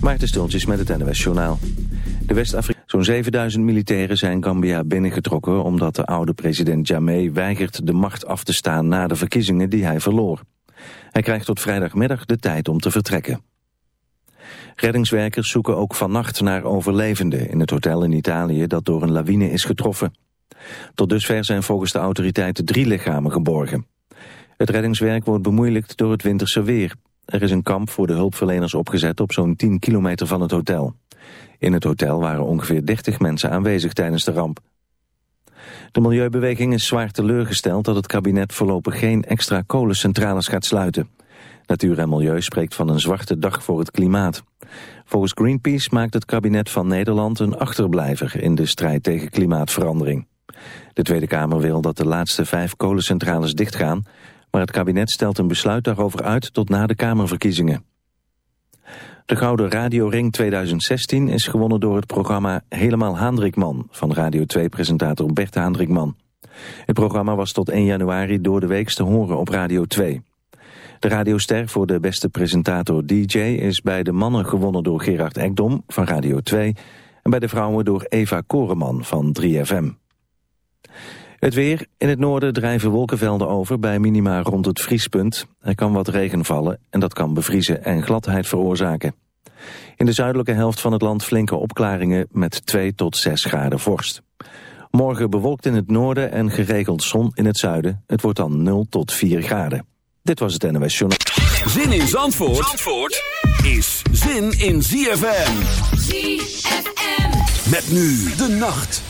Maarten Stultjes met het NWS Journaal. De West-Afrika... Zo'n 7000 militairen zijn Gambia binnengetrokken... omdat de oude president Jammeh weigert de macht af te staan... na de verkiezingen die hij verloor. Hij krijgt tot vrijdagmiddag de tijd om te vertrekken. Reddingswerkers zoeken ook vannacht naar overlevenden... in het hotel in Italië dat door een lawine is getroffen. Tot dusver zijn volgens de autoriteiten drie lichamen geborgen. Het reddingswerk wordt bemoeilijkt door het winterse weer. Er is een kamp voor de hulpverleners opgezet op zo'n 10 kilometer van het hotel. In het hotel waren ongeveer 30 mensen aanwezig tijdens de ramp. De milieubeweging is zwaar teleurgesteld dat het kabinet voorlopig geen extra kolencentrales gaat sluiten. Natuur en Milieu spreekt van een zwarte dag voor het klimaat. Volgens Greenpeace maakt het kabinet van Nederland een achterblijver in de strijd tegen klimaatverandering. De Tweede Kamer wil dat de laatste vijf kolencentrales dichtgaan, maar het kabinet stelt een besluit daarover uit tot na de Kamerverkiezingen. De Gouden Radio Ring 2016 is gewonnen door het programma Helemaal Haandrikman van Radio 2-presentator Bert Haandrikman. Het programma was tot 1 januari door de week te horen op Radio 2. De radioster voor de beste presentator DJ is bij de mannen gewonnen door Gerard Ekdom van Radio 2 en bij de vrouwen door Eva Koreman van 3FM. Het weer. In het noorden drijven wolkenvelden over bij minima rond het vriespunt. Er kan wat regen vallen en dat kan bevriezen en gladheid veroorzaken. In de zuidelijke helft van het land flinke opklaringen met 2 tot 6 graden vorst. Morgen bewolkt in het noorden en geregeld zon in het zuiden. Het wordt dan 0 tot 4 graden. Dit was het NOS Journal. Zin in Zandvoort, Zandvoort is zin in ZFM. ZFM. Met nu de nacht.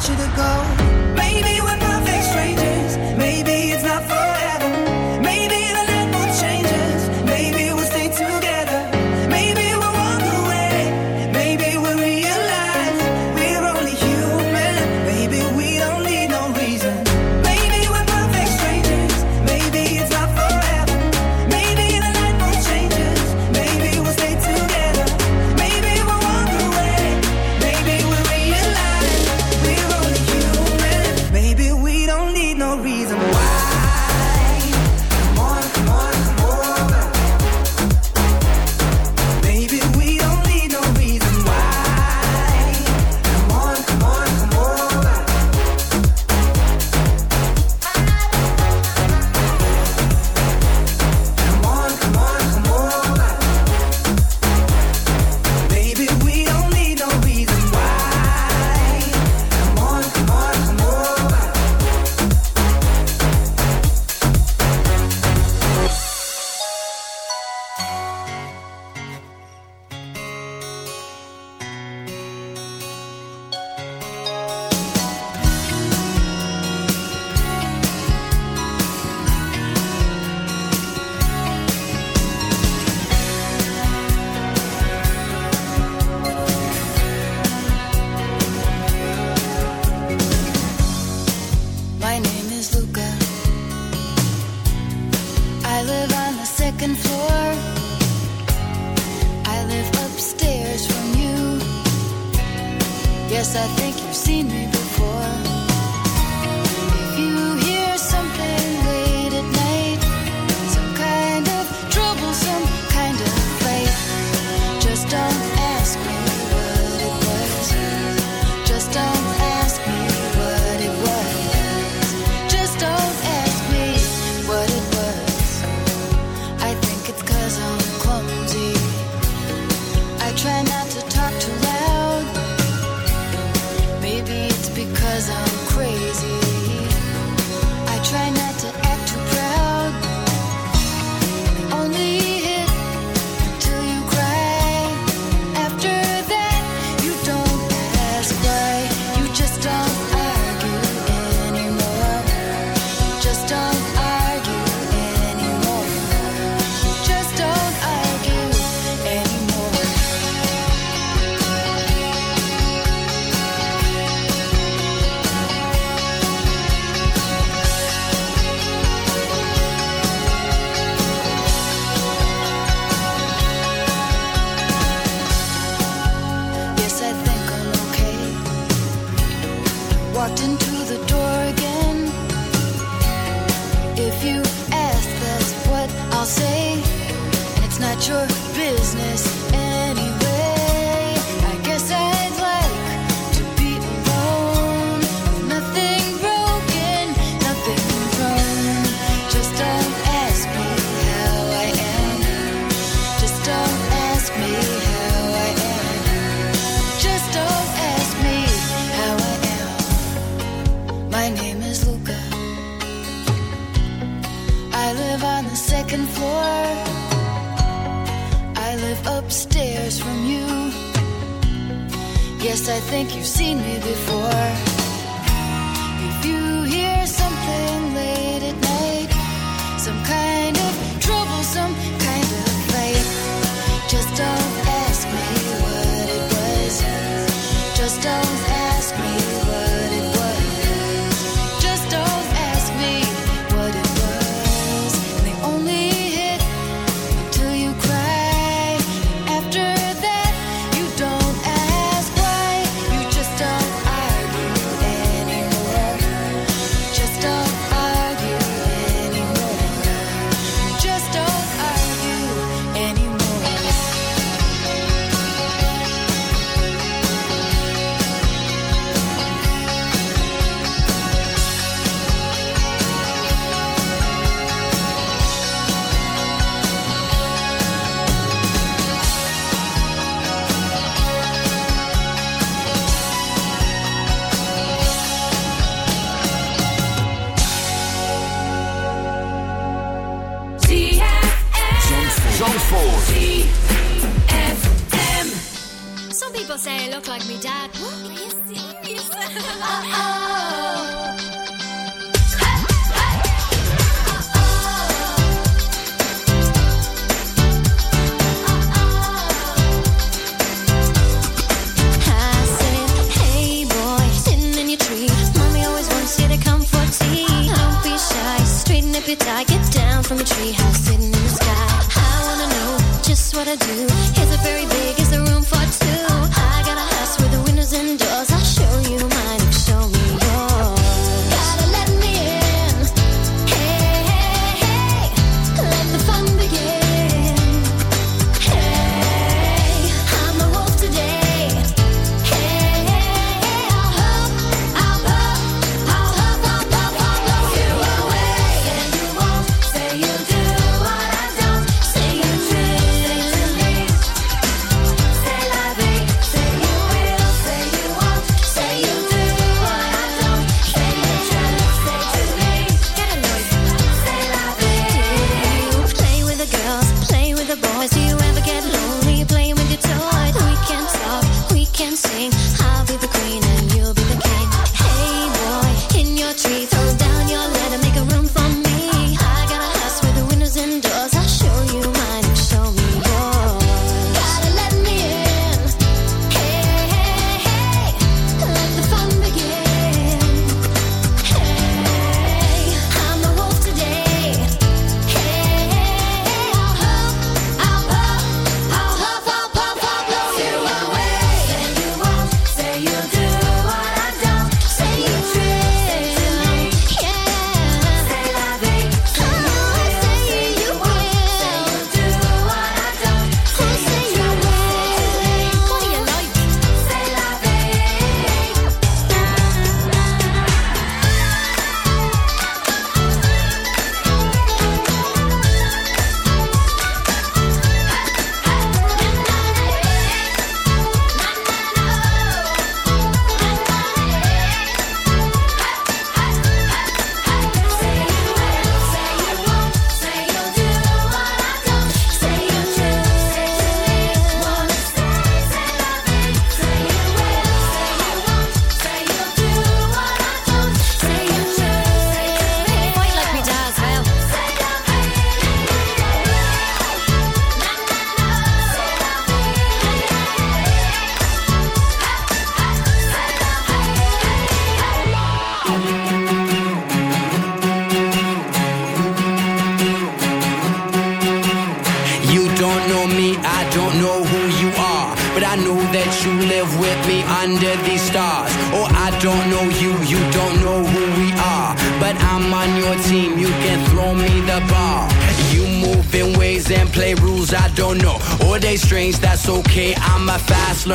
want you to go. baby. we're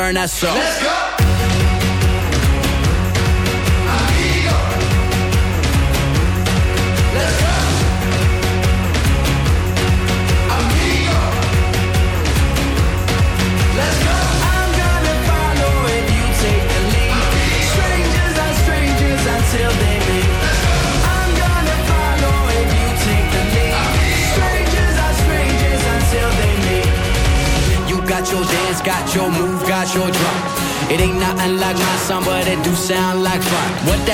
burn that soul. Let's go.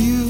you.